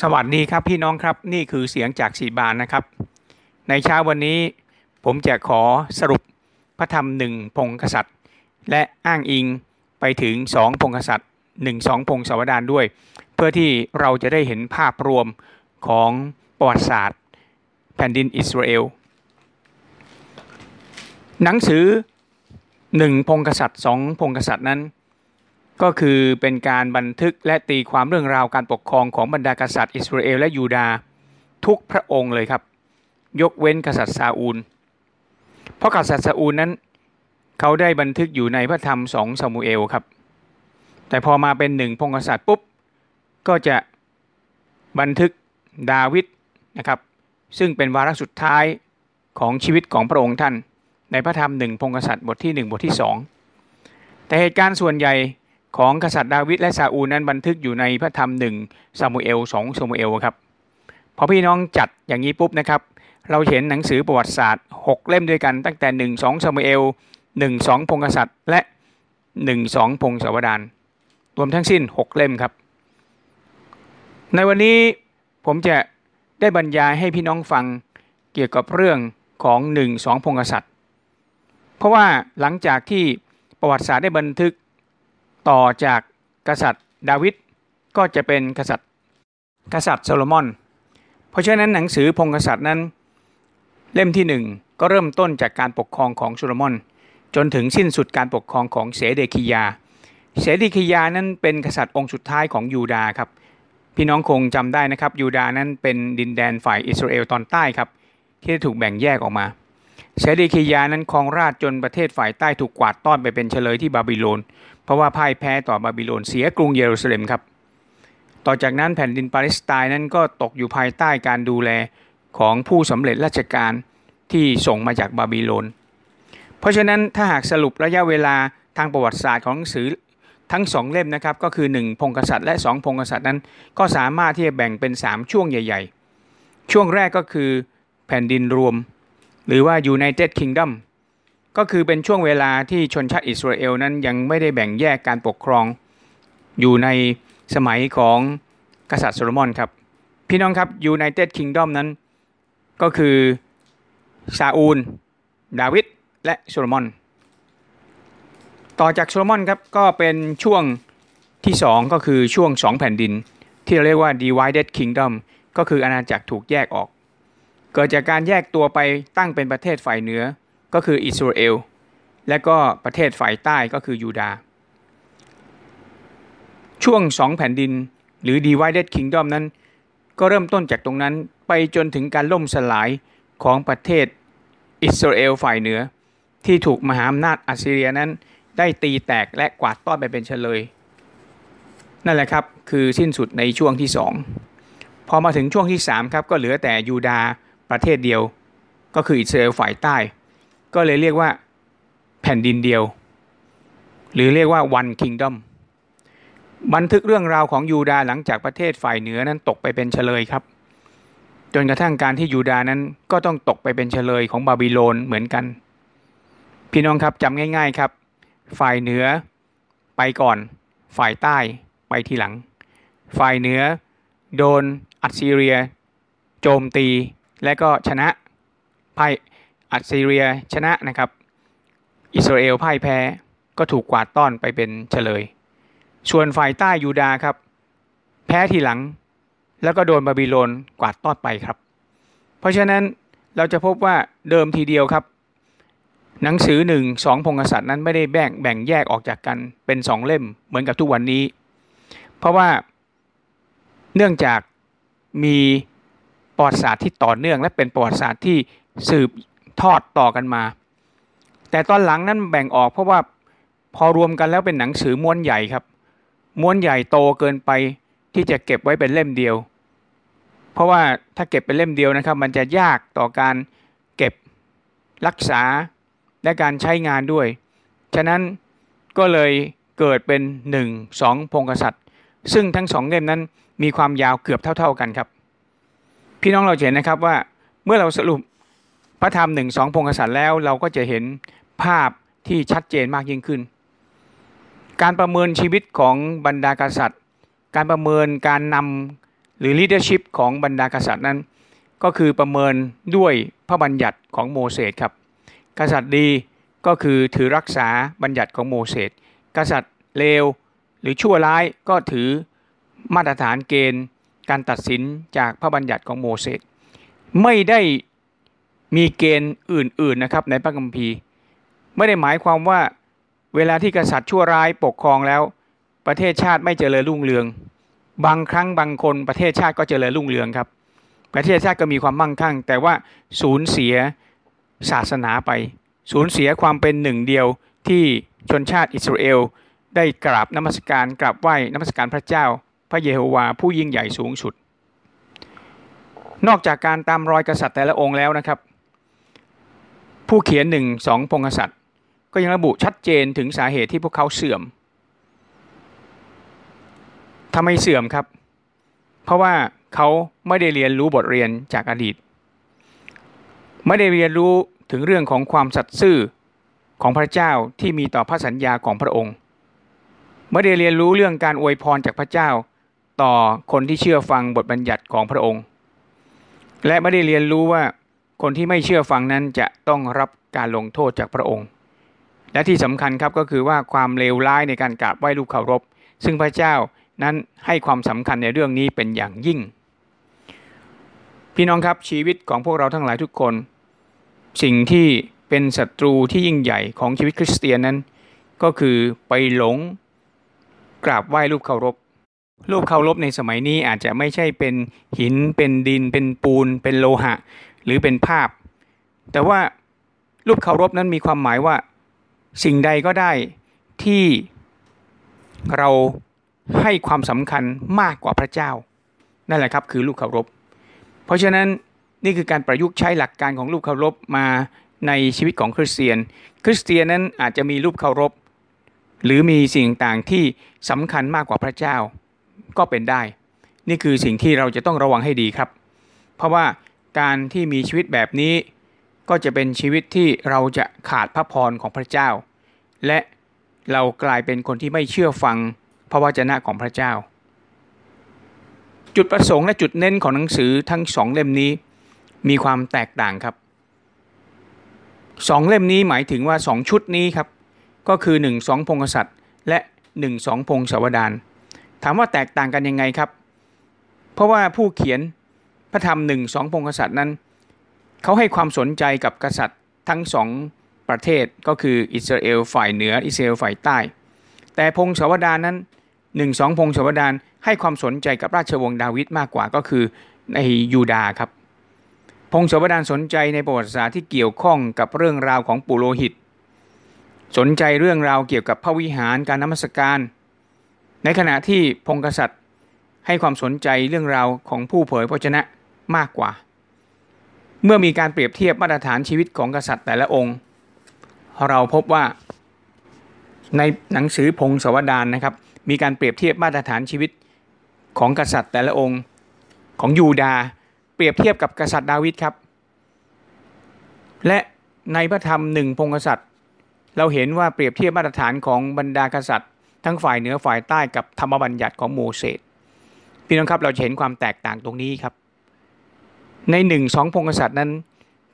สวัสดีครับพี่น้องครับนี่คือเสียงจากสีบานนะครับ ในเช้าวันนี้ผมจะขอสรุปพระธรรมหนึ่งพงกษัตริย์ และอ้างอิงไปถึงสองพงกษัตริย์หนึ่งสองพงศาวดารด้วย เพื่อที่เราจะได้เห็นภาพรวมของประวัติศาสตร์ แผ่นดินอิสราเอลหนังสือหนึ่งพงกษัตริย์สองพงกษัตริย์นั้น ก็คือเป็นการบันทึกและตีความเรื่องราวการปกครองของบรรดากษัตริย์อิสราเอลและยูดาห์ทุกพระองค์เลยครับ ยกเว้นกษัตริย์ซาอูล เพราะกษัตริย์ซาอูลนั้น เขาได้บันทึกอยู่ในพระธรรมสองซามูเอลครับ แต่พอมาเป็นหนึ่งพงกษัตริย์ปุ๊บ ก็จะบันทึกดาวิดนะครับ ซึ่งเป็นวาระสุดท้ายของชีวิตของพระองค์ท่าน ในพระธรรมหนึ่งพงศ์กษัตริย์บทที่ 1 บทที่ 2 แต่เหตุการณ์ส่วนใหญ่ ของกษัตริย์ดาวิดและซาอูลนั้นบันทึกอยู่ในพระธรรมหนึ่งซามูเอลสองซามูเอลครับพอพี่น้องจัดอย่างนี้ปุ๊บนะครับ เราเห็นหนังสือประวัติศาสตร์ 6 เล่มด้วยกันตั้งแต่ 1 2ซามูเอล1 2 พงศ์กษัตริย์และ 1 2 พงศาวดารรวมทั้งสิ้น 6 เล่มครับ ในวันนี้ผมจะได้บรรยายให้พี่น้องฟังเกี่ยวกับเรื่องของ 1 2 พงกษัตริย์ เพราะว่าหลังจากที่ประวัติศาสตร์ได้บันทึก ต่อจากกษัตริย์ดาวิดก็จะเป็นกษัตริย์กษัตริย์โซโลมอน เพราะฉะนั้นหนังสือพงกษัตริย์นั้น เล่มที่หนึ่งก็เริ่มต้นจากการปกครองของโซโลมอน จนถึงสิ้นสุดการปกครองของเสเดคิยา เสเดคิยานั้นเป็นกษัตริย์องค์สุดท้ายของยูดาครับพี่น้องคงจำได้นะครับยูดานั้นเป็นดินแดนฝ่ายอิสราเอลตอนใต้ครับที่ถูกแบ่งแยกออกมา เศเดคียาห์นั้นครองราชจนประเทศฝ่ายใต้ถูกกวาดต้อนไปเป็นเชลยที่บาบิโลน เพราะว่าพ่ายแพ้ต่อบาบิโลนเสียกรุงเยรูซาเล็มครับ ต่อจากนั้นแผ่นดินปาเลสไตน์นั้นก็ตกอยู่ภายใต้การดูแลของผู้สำเร็จราชการที่ส่งมาจากบาบิโลน เพราะฉะนั้นถ้าหากสรุประยะเวลาทางประวัติศาสตร์ของหนังสือทั้งสองเล่มนะครับก็คือ 1 พงกษัตริย์และ 2 พงกษัตริย์นั้น ก็สามารถที่จะแบ่งเป็น 3 ช่วงใหญ่ ๆ ช่วงแรกก็คือแผ่นดินรวม หรือว่า United Kingdom ก็คือเป็นช่วงเวลาที่ชนชาติอิสราเอลนั้นยังไม่ได้แบ่งแยกการปกครอง อยู่ในสมัยของกษัตริย์โซโลมอนครับ พี่น้องครับ United Kingdom นั้นก็คือซาอูล ดาวิดและโซโลมอน ต่อจากโซโลมอนครับก็เป็นช่วงที่2ก็คือช่วง 2 แผ่นดิน ที่เราเรียกว่า divided kingdom ก็คืออาณาจักรถูกแยกออก เกิดจากการแยกตัวไปตั้งเป็นประเทศฝ่ายเหนือก็คืออิสราเอล และก็ประเทศฝ่ายใต้ก็คือยูดาห์ช่วงสองแผ่นดินหรือ divided kingdom นั้น ก็เริ่มต้นจากตรงนั้นไปจนถึงการล่มสลายของประเทศอิสราเอลฝ่ายเหนือ ที่ถูกมหาอำนาจอัสซีเรียนั้น ได้ตีแตกและกวาดต้อนไปเป็นเฉลย นั่นแหละครับคือสิ้นสุดในช่วงที่สองพอมาถึงช่วงที่3ครับก็เหลือแต่ยูดาห์ ประเทศเดียว ก็คืออิสราเอลฝ่ายใต้ ก็เลยเรียกว่าแผ่นดินเดียว หรือเรียกว่า one kingdom บันทึกเรื่องราวของยูดาหลังจากประเทศฝ่ายเหนือนั้นตกไปเป็นเฉลยครับ จนกระทั่งการที่ยูดานั้นก็ต้องตกไปเป็นเฉลยของบาบิโลนเหมือนกัน พี่น้องครับจำง่าย ๆครับ ฝ่ายเหนือไปก่อน ฝ่ายใต้ไปทีหลัง ฝ่ายเหนือโดนอัสซีเรีย โจมตี และก็ชนะพ่ายอัสซีเรียชนะนะครับ อิสราเอลพ่ายแพ้ก็ถูกกวาดต้อนไปเป็นเฉลย ส่วนฝ่ายใต้ยูดาครับ แพ้ทีหลัง แล้วก็โดนบาบิโลนกวาดต้อนไปครับ เพราะฉะนั้นเราจะพบว่าเดิมทีเดียวครับ หนังสือหนึ่งสองพงศษัตริย์นั้นไม่ได้แบ่งแบ่งแยกออกจากกันเป็นสองเล่มเหมือนกับทุกวันนี้ เพราะว่าเนื่องจากมี ประวัติศาสตร์ที่ต่อเนื่อง และเป็นประวัติศาสตร์ที่สืบทอดต่อกันมา แต่ตอนหลังนั้นแบ่งออกเพราะว่าพอรวมกันแล้วเป็นหนังสือม้วนใหญ่ครับม้วนใหญ่โตเกินไปที่จะเก็บไว้เป็นเล่มเดียว เพราะว่าถ้าเก็บเป็นเล่มเดียวนะครับ มันจะยากต่อการเก็บรักษาและการใช้งานด้วย ฉะนั้นก็เลยเกิดเป็น 1 2 พงกษัตริย์ ซึ่งทั้งสองเล่มนั้นมีความยาวเกือบเท่า ๆกันครับ พี่น้องเราเห็นนะครับว่าเมื่อเราสรุปพระธรรมหนึ่งสองพงศษัตริย์แล้ว เราก็จะเห็นภาพที่ชัดเจนมากยิ่งขึ้น การประเมินชีวิตของบรรดากษัตริย์ การประเมินการนหรือ leadership ของบรรดากษัตริย์นั้น ก็คือประเมินด้วยพระบัญญัติของโมเสสครับ กษัตริย์ดีก็คือถือรักษาบัญญัติของโมเสสกษัตริย์เลวหรือชั่วร้ายก็ถือมาตรฐานเกณฑ์ การตัดสินจากพระบัญญัติของโมเสสไม่ได้มีเกณฑ์อื่นๆนะครับในพระคัมภีร์ ไม่ได้หมายความว่าเวลาที่กษัตริย์ชั่วร้ายปกครองแล้ว ประเทศชาติไม่เจริญรุ่งเรือง บางครั้งบางคนประเทศชาติก็เจริญรุ่งเรืองครับ ประเทศชาติก็มีความมั่งคั่ง แต่ว่าสูญเสียศาสนาไป สูญเสียความเป็นหนึ่งเดียวที่ชนชาติอิสราเอลได้กราบนมัสการกราบไหว้นมัสการพระเจ้า ระเยโฮวาผู้ยิ่งใหญ่สูงสุด นอกจากการตามรอยกษัตริย์แต่ละองค์แล้วนะครับ ผู้เขียนหนึ่งสองพงกษัตริย์ ก็ยังระบุชัดเจนถึงสาเหตุที่พวกเขาเสื่อมทำไมเสื่อมครับ เพราะว่าเขาไม่ได้เรียนรู้บทเรียนจากอดีต ไม่ได้เรียนรู้ถึงเรื่องของความสัตย์ซื่อของพระเจ้าที่มีต่อพระสัญญาของพระองค์ ไม่ได้เรียนรู้เรื่องการอวยพรจากพระเจ้า ต่อคนที่เชื่อฟังบทบัญญัติของพระองค์ และไม่ได้เรียนรู้ว่าคนที่ไม่เชื่อฟังนั้นจะต้องรับการลงโทษจากพระองค์ และที่สำคัญครับก็คือว่าความเลวร้ายในการกราบไหว้ลูกเคารพ ซึ่งพระเจ้านั้นให้ความสำคัญในเรื่องนี้เป็นอย่างยิ่ง พี่น้องครับชีวิตของพวกเราทั้งหลายทุกคน สิ่งที่เป็นศัตรูที่ยิ่งใหญ่ของชีวิตคริสเตียนนั้น ก็คือไปหลงกราบไหว้รูปเคารพ รูปเคารพในสมัยนี้อาจจะไม่ใช่เป็นหินเป็นดิน เป็นปูน เป็นโลหะ หรือเป็นภาพ แต่ว่ารูปเคารพนั้นมีความหมายว่า สิ่งใดก็ได้ที่เราให้ความสำคัญมากกว่าพระเจ้า นั่นแหละครับคือลูกเคารพ เพราะฉะนั้นนี่คือการประยุกต์ใช้หลักการของลูกเคารพมาในชีวิตของคริสเตียน คริสเตียนนั้นอาจจะมีรูปเคารพ หรือมีสิ่งต่างที่สำคัญมากกว่าพระเจ้า ก็เป็นได้ นี่คือสิ่งที่เราจะต้องระวังให้ดีครับ เพราะว่าการที่มีชีวิตแบบนี้ก็จะเป็นชีวิตที่เราจะขาดพระพรของพระเจ้า และเรากลายเป็นคนที่ไม่เชื่อฟังพระวจนะของพระเจ้า จุดประสงค์และจุดเน้นของหนังสือทั้งสองเล่มนี้ มีความแตกต่างครับสองเล่มนี้หมายถึงว่าสองชุดนี้ครับ ก็คือ1 2พงศษัตริย์และ1 2พงศาวดาร ถามว่าแตกต่างกันยังไงครับ เพราะว่าผู้เขียนพระธรรมหนึ่งสองพงศษัตริย์นั้น เขาให้ความสนใจกับกษัตริย์ทั้งสองประเทศก็คืออิสราเอลฝ่ายเหนืออิสราเอลฝ่ายใต้ แต่พงศาวดารนั้นหนึ่งสองพงศาวดารให้ความสนใจกับราชวงศ์ดาวิดมากกว่าก็คือในยูดาครับ พงศาวดารสนใจในประวัติศาสตร์ที่เกี่ยวข้องกับเรื่องราวของปุโรหิต สนใจเรื่องราวเกี่ยวกับพระวิหารการนมัสการ ในขณะที่พงกษัตริย์ให้ความสนใจเรื่องราวของผู้เผยพระชนะมากกว่า เมื่อมีการเปรียบเทียบมาตรฐานชีวิตของกษัตริย์แต่ละองค์ เราพบว่าในหนังสือพงศวดารนะครับ มีการเปรียบเทียบมาตรฐานชีวิตของกษัตริย์แต่ละองค์ของยูดาเปรียบเทียบกับกษัตริย์ดาวิดครับ และในพระธรรมหนึ่งพงกษัตริย์ เราเห็นว่าเปรียบเทียบมาตรฐานของบรรดากษัตริย์ ทั้งฝ่ายเหนือฝ่ายใต้กับธรรมบัญญัติของโมเสสพี่น้องครับเราเห็นความแตกต่างตรงนี้ครับ ในหนึ่งสองพงกษัตริย์นั้น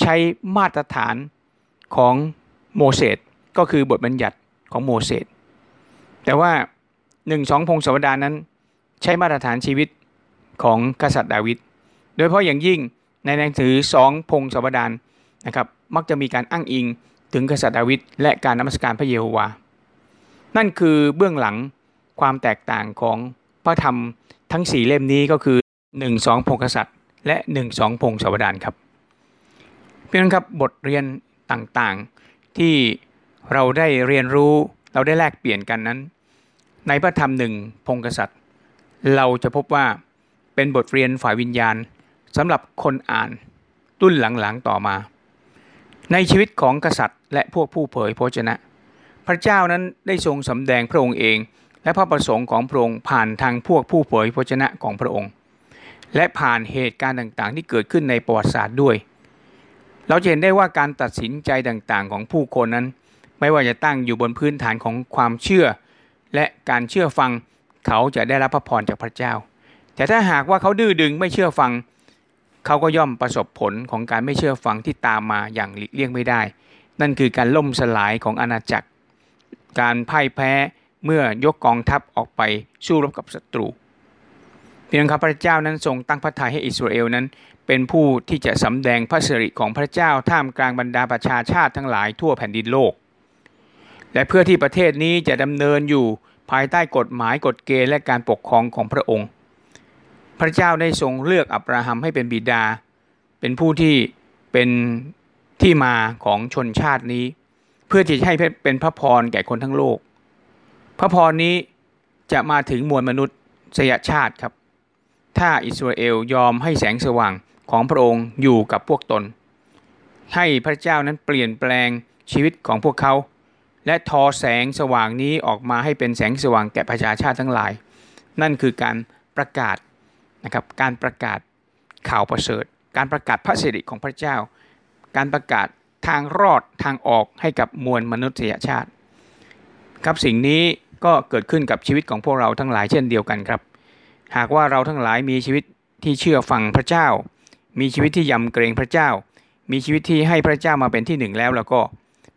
ใช้มาตรฐานของโมเสสก็คือบทบัญญัติของโมเสสแต่ว่าหนึ่งสองพงศวดานั้น ใช้มาตรฐานชีวิตของกษัตริย์ดาวิดโดยเฉพาะอย่างยิ่งในหนังสือสองพงศวดารนะครับมักจะมีการอ้างอิงถึงกษัตริย์ดาวิดและการนมัสการพระเยโฮวา์ นั่นคือเบื้องหลังความแตกต่างของพระธรรมทั้งสี่เล่มนี้ก็คือ1 2พงกษัตริย์ และ1 2พงศาวดารครับเพื่อนครับบทเรียนต่างๆที่เราได้เรียนรู้เราได้แลกเปลี่ยนกันนั้น ในพระธรรมหนึ่งพงกษัตริย์ เราจะพบว่าเป็นบทเรียนฝ่ายวิญญาณสำหรับคนอ่านรุ่นหลังๆต่อมา ในชีวิตของกษัตริย์และพวกผู้เผยพระชนะ พระเจ้านั้นได้ทรงสำแดงพระองค์เอง และพระประสงค์ของพระองค์ผ่านทางพวกผู้เผยพระชนะของพระองค์ และผ่านเหตุการณ์ต่างๆ ที่เกิดขึ้นในประวัติศาสตร์ด้วย เราจะเห็นได้ว่าการตัดสินใจต่างๆ ของผู้คนนั้น ไม่ว่าจะตั้งอยู่บนพื้นฐานของความเชื่อ และการเชื่อฟังเขาจะได้รับพระพรจากพระเจ้า แต่ถ้าหากว่าเขาดื้อดึงไม่เชื่อฟัง เขาก็ย่อมประสบผลของการไม่เชื่อฟังที่ตามมาอย่างหลีกเลี่ยงไม่ได้ นั่นคือการล่มสลายของอาณาจักร การพ่ายแพ้เมื่อยกกองทัพออกไปสู้รบกับศัตรูเพียงครับพระเจ้านั้นทรงตั้งพระทัยให้อิสราเอลนั้น เป็นผู้ที่จะสำแดงพระสิริของพระเจ้าท่ามกลางบรรดาประชาชาติทั้งหลายทั่วแผ่นดินโลก และเพื่อที่ประเทศนี้จะดำเนินอยู่ภายใต้กฎหมายกฎเกณฑ์และการปกครองของพระองค์ พระเจ้าได้ทรงเลือกอับราฮัมให้เป็นบิดา เป็นผู้ที่เป็นที่มาของชนชาตินี้ เพื่อที่จะให้เป็นพระพรแก่คนทั้งโลก พระพรนี้จะมาถึงมวลมนุษย์สยชาติครับ ถ้าอิสราเอลยอมให้แสงสว่างของพระองค์อยู่กับพวกตน ให้พระเจ้านั้นเปลี่ยนแปลงชีวิตของพวกเขา และทอแสงสว่างนี้ออกมาให้เป็นแสงสว่างแก่ประชาชาติทั้งหลาย นั่นคือการประกาศนะครับการประกาศข่าวประเสริฐ การประกาศพระสิริของพระเจ้า การประกาศ ทางรอดทางออกให้กับมวลมนุษยชาติ ครับสิ่งนี้ก็เกิดขึ้นกับชีวิตของพวกเราทั้งหลายเช่นเดียวกันครับ หากว่าเราทั้งหลายมีชีวิตที่เชื่อฟังพระเจ้า มีชีวิตที่ยำเกรงพระเจ้า มีชีวิตที่ให้พระเจ้ามาเป็นที่หนึ่งแล้วแล้วก็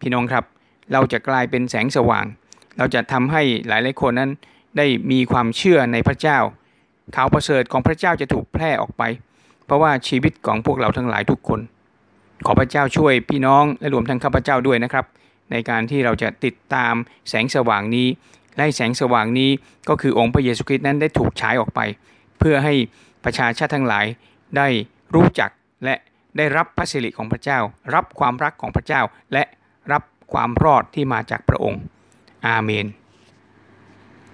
พี่น้องครับ เราจะกลายเป็นแสงสว่าง เราจะทำให้หลายหลายคนนั้นได้มีความเชื่อในพระเจ้าข่าวประเสริฐของพระเจ้าจะถูกแพร่ออกไป เพราะว่าชีวิตของพวกเราทั้งหลายทุกคน ขอพระเจ้าช่วยพี่น้องและรวมทั้งข้าพเจ้าด้วยนะครับ ในการที่เราจะติดตามแสงสว่างนี้และแสงสว่างนี้ก็คือองค์พระเยซูคริสต์นั้นได้ถูกฉายออกไป เพื่อให้ประชาชาติทั้งหลายได้รู้จักและได้รับพระสิริของพระเจ้า รับความรักของพระเจ้า และรับความรอดที่มาจากพระองค์ อาเมน